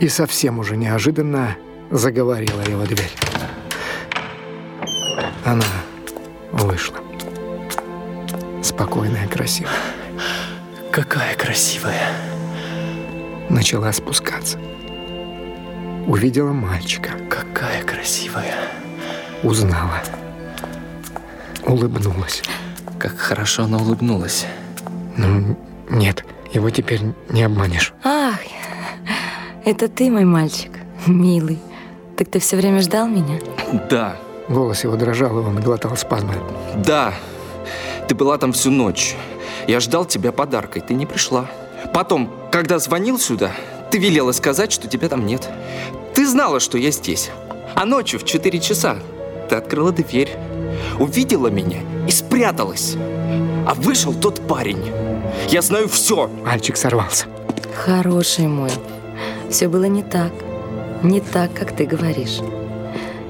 И совсем уже неожиданно заговорила его дверь. Она вышла. Спокойная, красивая. Какая красивая. Начала спускаться. Увидела мальчика. Какая красивая. Узнала. Улыбнулась. Как хорошо она улыбнулась. Ну, нет, его теперь не обманешь. Ах, это ты, мой мальчик, милый. Так ты все время ждал меня? Да. Голос его дрожал, и он глотал спазмы. Да. Ты была там всю ночь. Я ждал тебя подаркой, ты не пришла. Потом, когда звонил сюда, ты велела сказать, что тебя там нет. Ты знала, что я здесь. А ночью в 4 часа ты открыла дверь, увидела меня и спряталась. А вышел тот парень. Я знаю все. Мальчик сорвался. Хороший мой. Все было не так. Не так, как ты говоришь.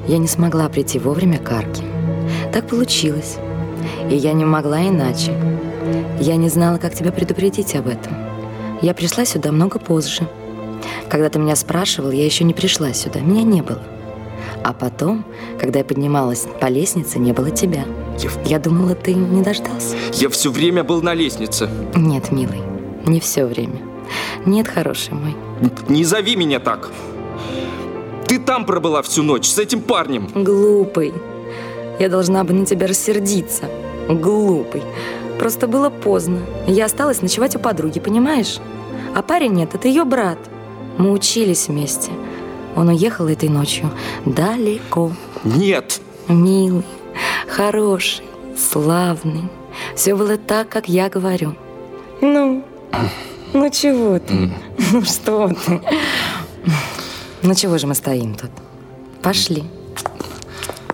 Я не смогла прийти вовремя к арке. Так получилось. И я не могла иначе. Я не знала, как тебя предупредить об этом. Я пришла сюда много позже. Когда ты меня спрашивал, я еще не пришла сюда. Меня не было. А потом, когда я поднималась по лестнице, не было тебя. Я, Я думала, ты не дождался. я все время был на лестнице. Нет, милый, не все время. Нет, хороший мой. Не зови меня так. Ты там пробыла всю ночь с этим парнем. Глупый. Я должна бы на тебя рассердиться. Глупый. Просто было поздно. Я осталась ночевать у подруги, понимаешь? А парень нет, это ее брат. Мы учились вместе. Он уехал этой ночью далеко. Нет. Милый, хороший, славный. Все было так, как я говорю. Ну, ну чего ты? Ну что ты? Ну чего же мы стоим тут? Пошли.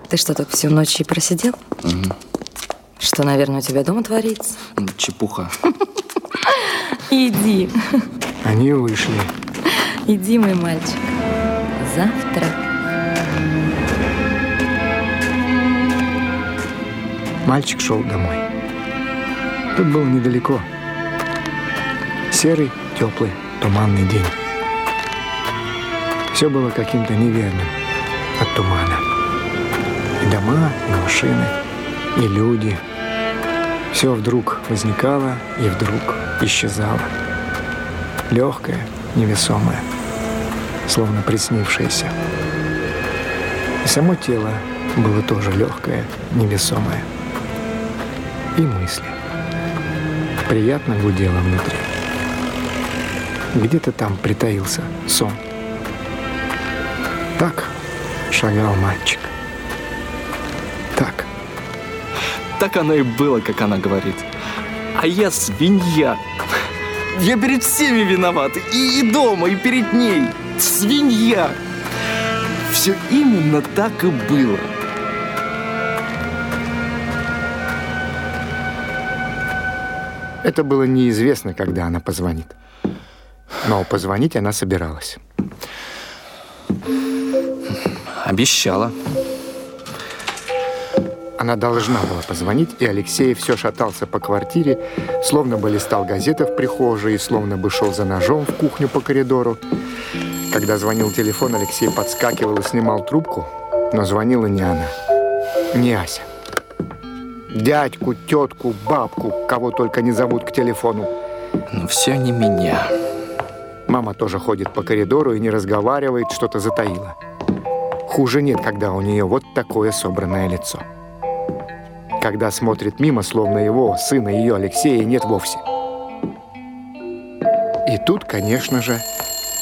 Ты что, тут всю ночь и просидел? Что, наверное, у тебя дома творится? Чепуха. Иди, Они вышли. иди, мой мальчик. Завтра. Мальчик шел домой. Тут было недалеко. Серый, теплый, туманный день. Все было каким-то неверным от тумана. И дома, и машины, и люди. Все вдруг возникало и вдруг исчезало. Легкое, невесомое, словно приснившееся. И само тело было тоже легкое, невесомое. И мысли. Приятно гудело внутри. Где-то там притаился сон. Так шагал мальчик. Так. Так оно и было, как она говорит. А я свинья. Я перед всеми виноват. И, и дома, и перед ней. Свинья. Все именно так и было. Это было неизвестно, когда она позвонит. Но позвонить она собиралась. Обещала. Она должна была позвонить, и Алексей все шатался по квартире, словно бы листал газеты в прихожей, словно бы шел за ножом в кухню по коридору. Когда звонил телефон, Алексей подскакивал и снимал трубку, но звонила не она, не Ася. Дядьку, тетку, бабку, кого только не зовут к телефону. Но все не меня. Мама тоже ходит по коридору и не разговаривает, что-то затаила. Хуже нет, когда у нее вот такое собранное лицо. Когда смотрит мимо, словно его, сына ее, Алексея, нет вовсе. И тут, конечно же,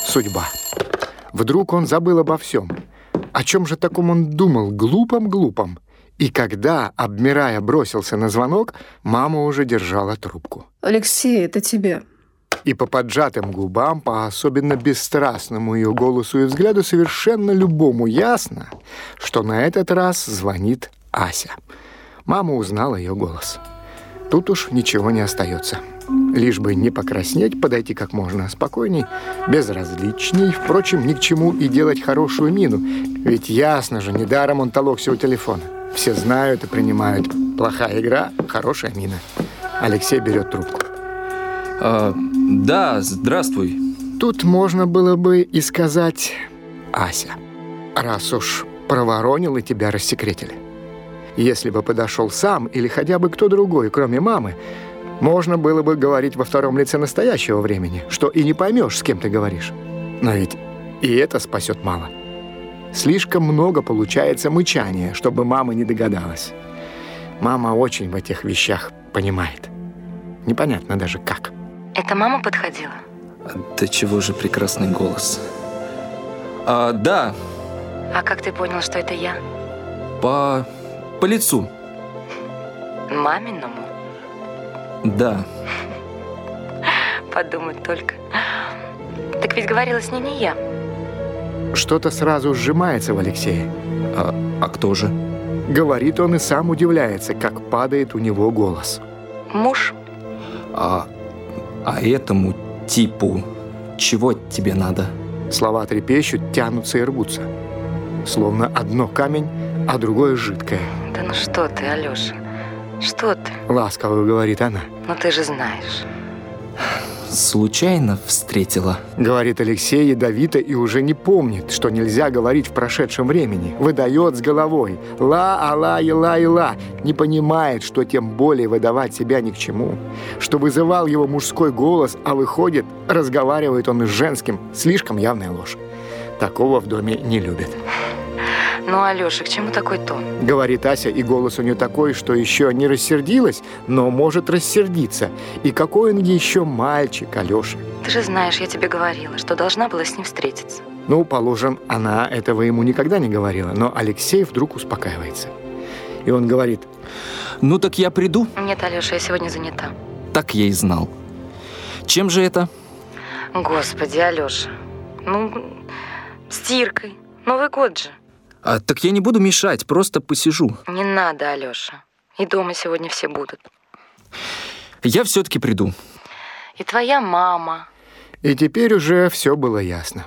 судьба. Вдруг он забыл обо всем. О чем же таком он думал, глупом-глупом? И когда, обмирая, бросился на звонок, мама уже держала трубку. Алексей, это тебе. И по поджатым губам, по особенно бесстрастному ее голосу и взгляду совершенно любому ясно, что на этот раз звонит Ася. Мама узнала ее голос. Тут уж ничего не остается. Лишь бы не покраснеть, подойти как можно спокойней, безразличней, впрочем, ни к чему и делать хорошую мину. Ведь ясно же, недаром он толокся у телефона. Все знают и принимают. Плохая игра, хорошая мина. Алексей берет трубку. А, да, здравствуй. тут можно было бы и сказать «Ася, раз уж проворонил и тебя рассекретили». Если бы подошел сам или хотя бы кто другой, кроме мамы, можно было бы говорить во втором лице настоящего времени, что и не поймешь, с кем ты говоришь. Но ведь и это спасет мало. Слишком много получается мычания, чтобы мама не догадалась. Мама очень в этих вещах понимает. Непонятно даже как. Это мама подходила? Да чего же прекрасный голос. А, да. А как ты понял, что это я? По... по лицу. Маминому? Да. Подумать только. Так ведь говорила с ней не я. Что-то сразу сжимается в Алексее. А, а кто же? Говорит он и сам удивляется, как падает у него голос. Муж? А, а этому типу чего тебе надо? Слова трепещут, тянутся и рвутся. Словно одно камень, а другое жидкое. Да ну что ты, Алёша? Что ты? Ласково говорит она. Ну ты же знаешь. Случайно встретила? Говорит Алексей ядовито и уже не помнит, что нельзя говорить в прошедшем времени. Выдает с головой. Ла, ала, ила, ила. Не понимает, что тем более выдавать себя ни к чему. Что вызывал его мужской голос, а выходит, разговаривает он с женским. Слишком явная ложь. Такого в доме не любят. Ну, Алёша, к чему такой тон? Говорит Ася, и голос у нее такой, что еще не рассердилась, но может рассердиться. И какой он еще мальчик, Алеша. Ты же знаешь, я тебе говорила, что должна была с ним встретиться. Ну, положим, она этого ему никогда не говорила, но Алексей вдруг успокаивается. И он говорит, Ну так я приду. Нет, Алёша, я сегодня занята. Так я и знал. Чем же это? Господи, Алёша. Ну, стиркой. Новый год же. А, так я не буду мешать, просто посижу. Не надо, Алёша. И дома сегодня все будут. Я все-таки приду. И твоя мама. и теперь уже все было ясно.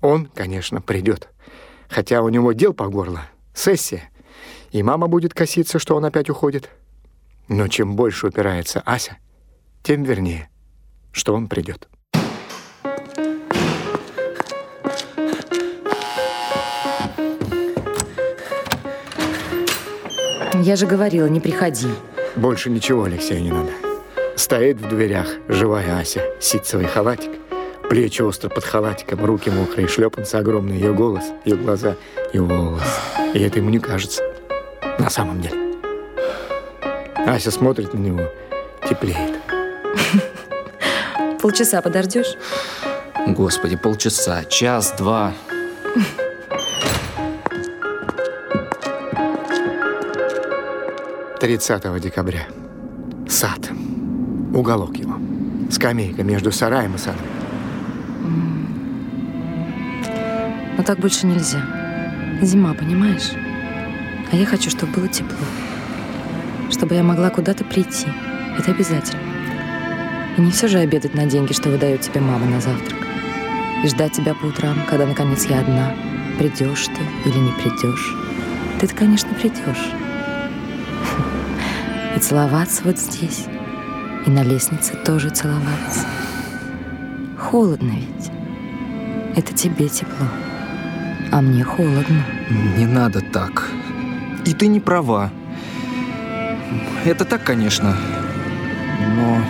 Он, конечно, придет. Хотя у него дел по горло. Сессия. И мама будет коситься, что он опять уходит. Но чем больше упирается Ася, тем вернее, что он придет. Я же говорила, не приходи. Больше ничего Алексею не надо. Стоит в дверях живая Ася, ситцевый халатик, плечи остро под халатиком, руки мокрые, шлепанцы огромные, ее голос, ее глаза и волосы. И это ему не кажется. На самом деле. Ася смотрит на него, теплеет. Полчаса подождешь? Господи, полчаса, час, два. Тридцатого декабря. Сад. Уголок его. Скамейка между сараем и садом. Но так больше нельзя. Зима, понимаешь? А я хочу, чтобы было тепло. Чтобы я могла куда-то прийти. Это обязательно. И не все же обедать на деньги, что выдает тебе мама на завтрак. И ждать тебя по утрам, когда наконец я одна. Придешь ты или не придешь. Ты-то, конечно, придешь. Целоваться вот здесь. И на лестнице тоже целоваться. Холодно ведь. Это тебе тепло. А мне холодно. Не надо так. И ты не права. Это так, конечно. Но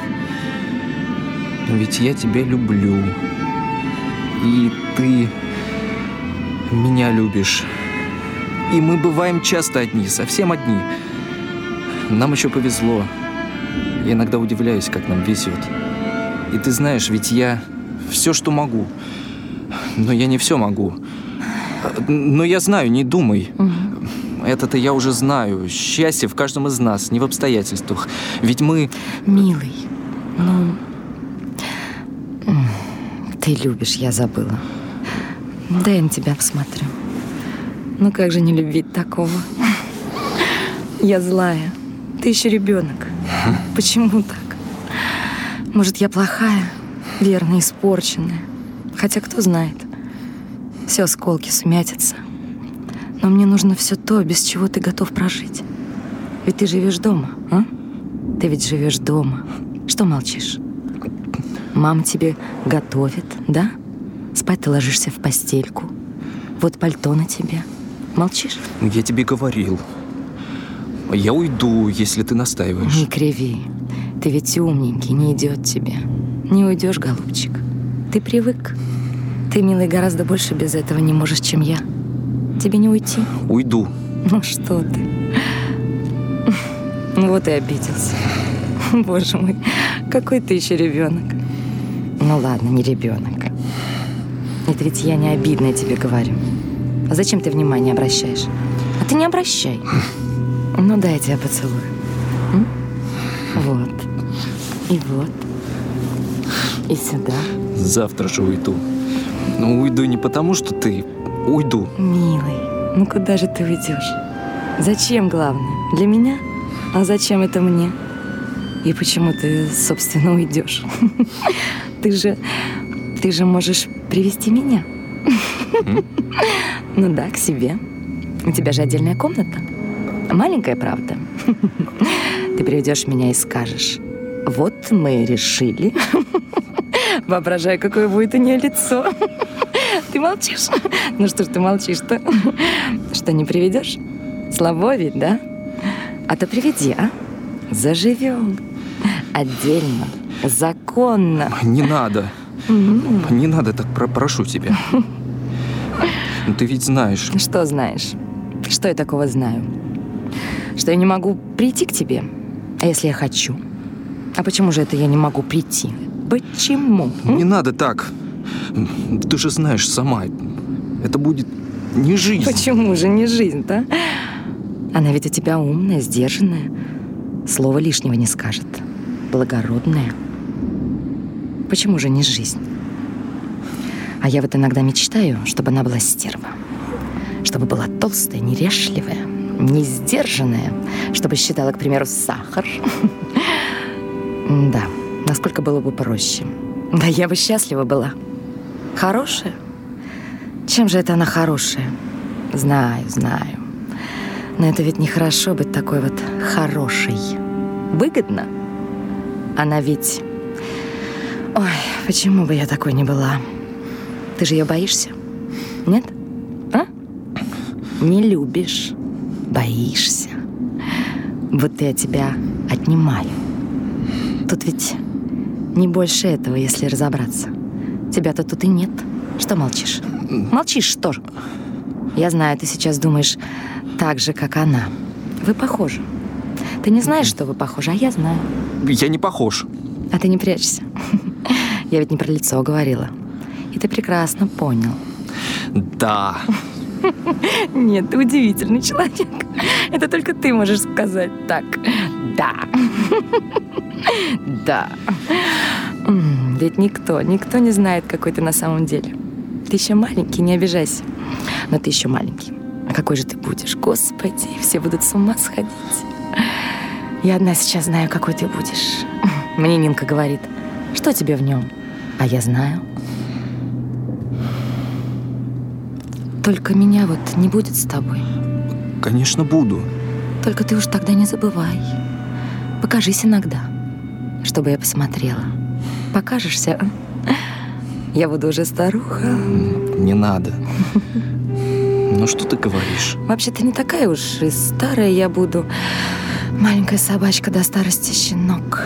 ведь я тебя люблю. И ты меня любишь. И мы бываем часто одни, совсем одни. Нам еще повезло. Я иногда удивляюсь, как нам везет. И ты знаешь, ведь я все, что могу. Но я не все могу. Но я знаю, не думай. Это-то я уже знаю. Счастье в каждом из нас, не в обстоятельствах. Ведь мы... Милый, ну... Ты любишь, я забыла. Дай я на тебя посмотрю. Ну как же не любить такого? Я злая. Ты еще ребенок. Почему так? Может, я плохая, верно, испорченная. Хотя кто знает. Все осколки сумятятся. Но мне нужно все то, без чего ты готов прожить. Ведь ты живешь дома, а? Ты ведь живешь дома. Что молчишь? Мама тебе готовит, да? Спать ты ложишься в постельку. Вот пальто на тебе. Молчишь? Я тебе говорил. Я уйду, если ты настаиваешь. Не криви. Ты ведь умненький, не идет тебе. Не уйдешь, голубчик. Ты привык. Ты, милый, гораздо больше без этого не можешь, чем я. Тебе не уйти? Уйду. Ну что ты? Ну вот и обиделся. Боже мой, какой ты еще ребенок. Ну ладно, не ребенок. Это ведь я не обидная тебе говорю. А зачем ты внимание обращаешь? А ты не обращай. Ну дай я тебя поцелую. М? Вот. И вот. И сюда. Завтра же уйду. Ну, уйду не потому, что ты... Уйду. Милый, ну куда же ты уйдешь? Зачем, главное? Для меня? А зачем это мне? И почему ты, собственно, уйдешь? Ты же... Ты же можешь привести меня. Ну да, к себе. У тебя же отдельная комната. Маленькая, правда. Ты приведешь меня и скажешь, вот мы решили. Воображай, какое будет у нее лицо. Ты молчишь? Ну что ж ты молчишь-то? Что, не приведешь? Слабо ведь, да? А то приведи, а? Заживем. Отдельно. Законно. Не надо. Не надо так, про- прошу тебя. Ну, Ты ведь знаешь. Что знаешь? Что я такого знаю? Что я не могу прийти к тебе? А если я хочу? А почему же это я не могу прийти? Почему? м? Не надо так. Ты же знаешь сама. Это будет не жизнь. Почему же не жизнь-то? Она ведь у тебя умная, сдержанная. Слова лишнего не скажет. Благородная. Почему же не жизнь? А я вот иногда мечтаю, чтобы она была стерва. Чтобы была толстая, нерешливая, не сдержанная. Чтобы считала, к примеру, сахар. Да, насколько было бы проще. Да я бы счастлива была. Хорошая? Чем же это она хорошая? Знаю, знаю. Но это ведь нехорошо быть такой вот хорошей. Выгодно? Она ведь... Ой, почему бы я такой не была? Ты же ее боишься? Нет? А? Не любишь. Боишься. Вот я тебя отнимаю. Тут ведь не больше этого, если разобраться. Тебя-то тут и нет. Что молчишь? Молчишь, что же? Я знаю, ты сейчас думаешь так же, как она. Вы похожи. Ты не знаешь, что вы похожи, а я знаю. Я не похож. А ты не прячься. Я ведь не про лицо говорила. И ты прекрасно понял. Да. Нет, ты удивительный человек. Это только ты можешь сказать так. Да. Да. Ведь никто, никто не знает, какой ты на самом деле. Ты еще маленький, не обижайся. Но ты еще маленький. А какой же ты будешь? Господи, все будут с ума сходить. Я одна сейчас знаю, какой ты будешь. Мне Нинка говорит, что тебе в нем? А я знаю. Только меня вот не будет с тобой. Конечно, буду. Только ты уж тогда не забывай. Покажись иногда, чтобы я посмотрела. Покажешься, а? Я буду уже старуха. Не надо. Ну что ты говоришь? Вообще-то не такая уж и старая я буду. Маленькая собачка до старости щенок.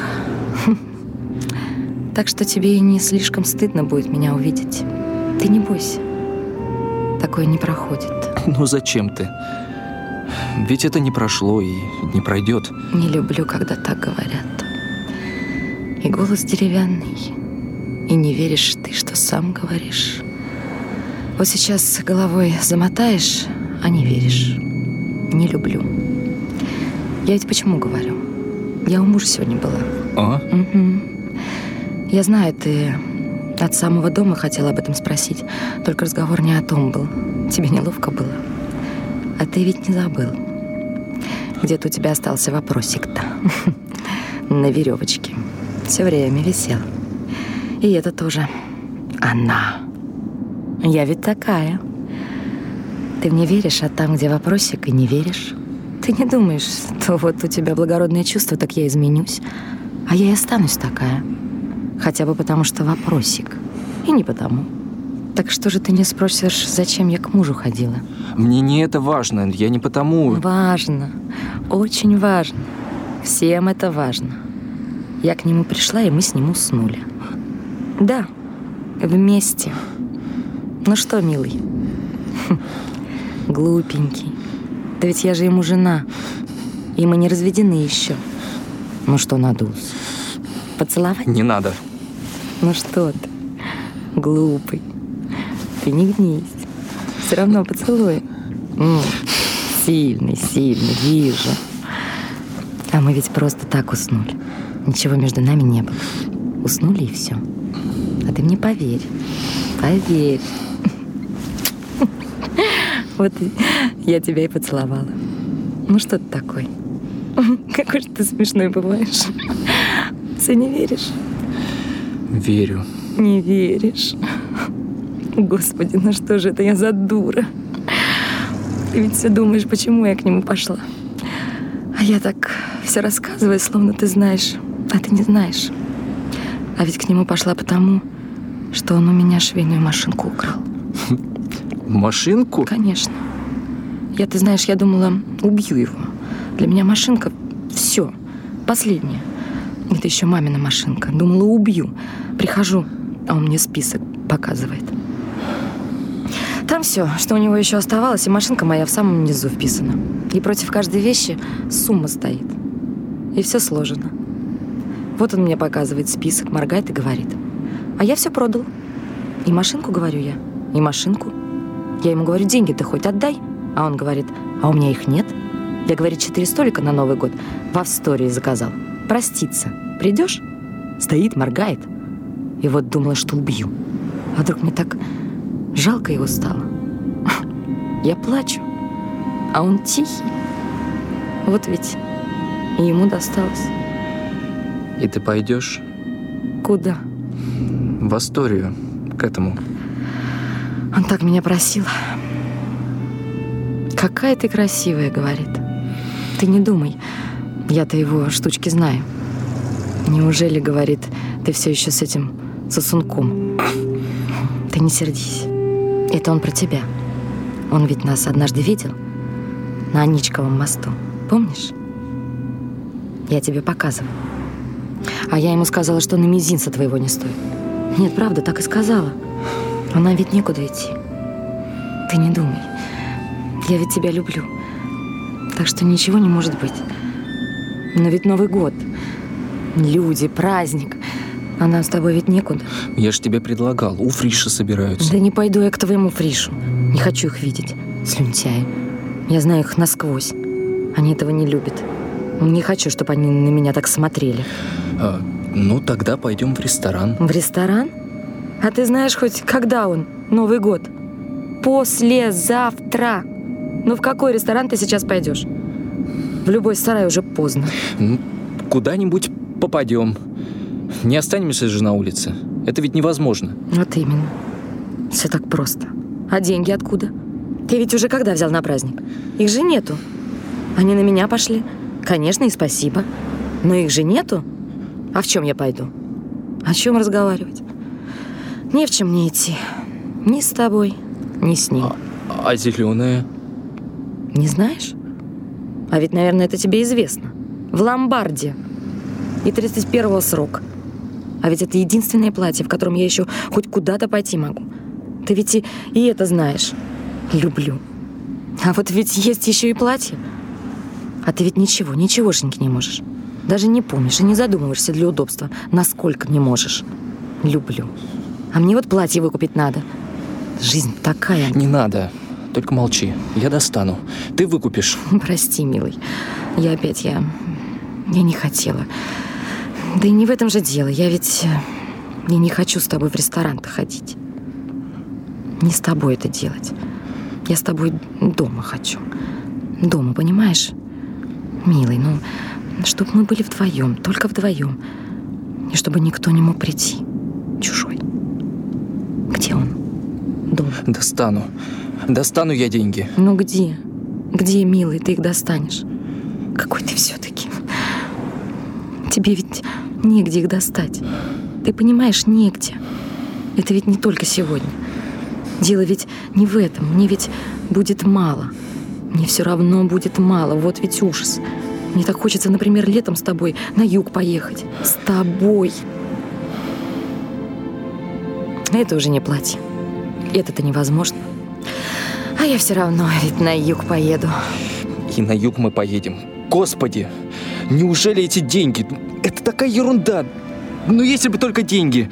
Так что тебе и не слишком стыдно будет меня увидеть. Ты не бойся. Такое не проходит. Ну зачем ты? Ведь это не прошло и не пройдет. Не люблю, когда так говорят. И голос деревянный. И не веришь ты, что сам говоришь. Вот сейчас головой замотаешь, а не веришь. Не люблю. Я ведь почему говорю? Я у мужа сегодня была. А? Мгм. Я знаю, ты от самого дома хотела об этом спросить. Только разговор не о том был. Тебе неловко было. А ты ведь не забыл. Где-то у тебя остался вопросик-то. На веревочке. Все время висел. И это тоже. Она. Я ведь такая. Ты мне веришь, а там, где вопросик, и не веришь. Ты не думаешь, что вот у тебя благородное чувство, так я изменюсь. А я и останусь такая. Хотя бы потому, что вопросик. И не потому. Так что же ты не спросишь, зачем я к мужу ходила? Мне не это важно, я не потому... Важно, очень важно. Всем это важно. Я к нему пришла, и мы с ним уснули. Да, вместе. Ну что, милый? Глупенький. Да ведь я же ему жена. И мы не разведены еще. Ну что надулся? Поцеловать? Не надо. Ну что ты? Глупый. Ты не гнись. Все равно поцелуй. М, Сильный, сильный, вижу. А мы ведь просто так уснули. Ничего между нами не было. Уснули и все. А ты мне поверь. Поверь. Вот я тебя и поцеловала. Ну что ты такой? Какой же ты смешной бываешь. Все не веришь? Верю. Не веришь. Господи, ну что же это я за дура? Ты ведь все думаешь, почему я к нему пошла. А я так все рассказываю, словно ты знаешь, а ты не знаешь. А ведь к нему пошла потому, что он у меня швейную машинку украл. Машинку? Конечно. Я, ты знаешь, я думала, убью его. Для меня машинка все, последняя. Это еще мамина машинка. Думала, убью. Прихожу, а он мне список показывает. Там все, что у него еще оставалось, и машинка моя в самом низу вписана. И против каждой вещи сумма стоит. И все сложено. Вот он мне показывает список, моргает и говорит. А я все продал. И машинку, говорю я, и машинку. Я ему говорю, деньги ты хоть отдай. А он говорит, а у меня их нет. Я, говорит, четыре столика на Новый год в Австории заказал. Проститься. Придешь? Стоит, моргает. И вот думала, что убью. А вдруг мне так жалко его стало. Я плачу, а он тихий. Вот ведь и ему досталось. И ты пойдешь Куда? в Асторию к этому. Он так меня просил. Какая ты красивая, говорит. Ты не думай, я-то его штучки знаю. Неужели, говорит, ты все еще с этим сосунком? Ты не сердись. Это он про тебя. Он ведь нас однажды видел на Аничковом мосту. Помнишь? Я тебе показывала. А я ему сказала, что на мизинца твоего не стоит. Нет, правда, так и сказала. А нам ведь некуда идти. Ты не думай. Я ведь тебя люблю. Так что ничего не может быть. Но ведь Новый год. Люди, праздник. А нам с тобой ведь некуда. Я же тебе предлагал, у Фриша собираются. Да не пойду я к твоему фришу. Не хочу их видеть. Слюнтяи. Я знаю их насквозь. Они этого не любят. Не хочу, чтобы они на меня так смотрели. А, ну, тогда пойдем в ресторан. В ресторан? А ты знаешь хоть, когда он? Новый год? Послезавтра. Ну в какой ресторан ты сейчас пойдешь? В любой сарай уже поздно. Ну, Куда-нибудь попадем. Не останемся же на улице. Это ведь невозможно. Вот именно. Все так просто. А деньги откуда? Ты ведь уже когда взял на праздник? Их же нету. Они на меня пошли. Конечно, и спасибо. Но их же нету. А в чем я пойду? О чем разговаривать? Не в чем мне идти. Ни с тобой, ни с ним. А зеленая? Не знаешь? А ведь, наверное, это тебе известно. В ломбарде. И 31-го срок. А ведь это единственное платье, в котором я еще хоть куда-то пойти могу. Ты ведь и, и это знаешь. Люблю. А вот ведь есть еще и платье. А ты ведь ничего, ничегошеньки не можешь. Даже не помнишь и не задумываешься для удобства, насколько не можешь. Люблю. А мне вот платье выкупить надо. Жизнь такая. Не надо. Только молчи. Я достану. Ты выкупишь. Прости, милый. Я опять, я... Я не хотела. Да и не в этом же дело. Я ведь... э, Я не хочу с тобой в ресторан-то ходить. Не с тобой это делать. Я с тобой дома хочу. Дома, понимаешь? Милый, ну, чтобы мы были вдвоем, только вдвоем. И чтобы никто не мог прийти. Чужой. Где он? Дома. Достану. Достану я деньги. Ну где? Где, милый, ты их достанешь? Какой ты все-таки? Тебе ведь негде их достать. Ты понимаешь, негде. Это ведь не только сегодня. Дело ведь не в этом. Мне ведь будет мало. Мне все равно будет мало. Вот ведь ужас. Мне так хочется, например, летом с тобой на юг поехать. С тобой. Это уже не платье. Это-то невозможно. А я все равно ведь на юг поеду. И на юг мы поедем. Господи, неужели эти деньги? Это такая ерунда. Ну, если бы только деньги.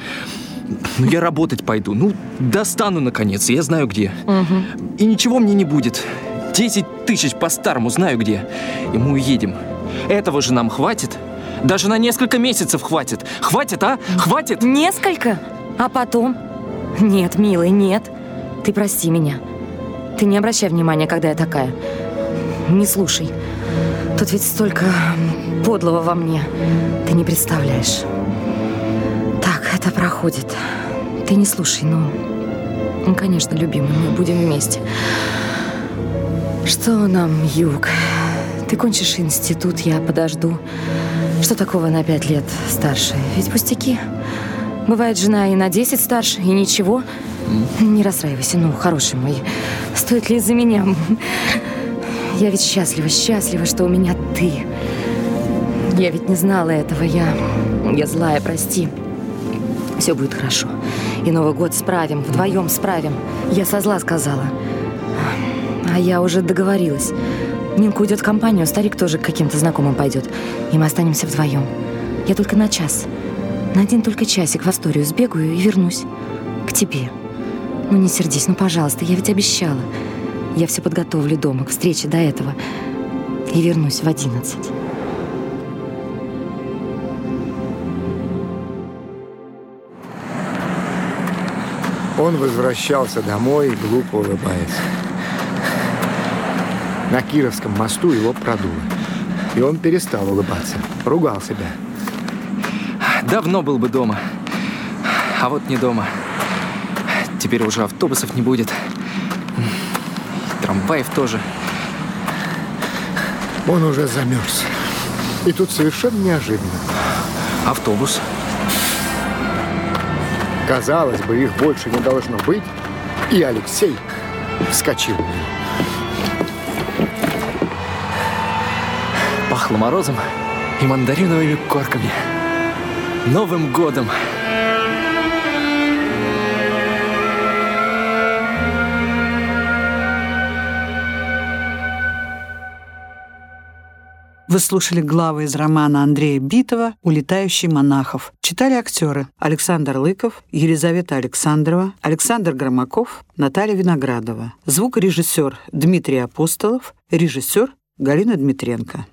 Ну, я работать пойду. Ну, достану, наконец. Я знаю, где. Угу. И ничего мне не будет. Десять тысяч по-старому знаю где. И мы уедем. Этого же нам хватит. Даже на несколько месяцев хватит. Хватит, а? Хватит? Несколько? А потом? Нет, милый, нет. Ты прости меня. Ты не обращай внимания, когда я такая. Не слушай. Тут ведь столько подлого во мне. Ты не представляешь. Так, это проходит. Ты не слушай, ну... Ну, конечно, любимый, мы будем вместе. Что нам, Юг? Ты кончишь институт, я подожду. Что такого на пять лет старше? Ведь пустяки. Бывает жена и на десять старше, и ничего. Не расстраивайся, ну, хороший мой. Стоит ли из-за меня? Я ведь счастлива, счастлива, что у меня ты. Я ведь не знала этого, я... Я злая, прости. Все будет хорошо. И Новый год справим, вдвоем справим. Я со зла сказала. А я уже договорилась. Нинка уйдет в компанию, старик тоже к каким-то знакомым пойдет. И мы останемся вдвоем. Я только на час. На один только часик в Асторию сбегаю и вернусь. К тебе. Ну не сердись, ну пожалуйста, я ведь обещала. Я все подготовлю дома к встрече до этого. И вернусь в одиннадцать. Он возвращался домой, глупо улыбаясь. На Кировском мосту его продуло. И он перестал улыбаться. Ругал себя. Давно был бы дома. А вот не дома. Теперь уже автобусов не будет. Трамваев тоже. Он уже замерз. И тут совершенно неожиданно. Автобус. Казалось бы, их больше не должно быть. И Алексей вскочил. Пахло морозом и мандариновыми корками. Новым годом! Вы слушали главы из романа Андрея Битова «Улетающий монахов». Читали актеры Александр Лыков, Елизавета Александрова, Александр Громаков, Наталья Виноградова. Звукорежиссер Дмитрий Апостолов, режиссер Галина Дмитренко.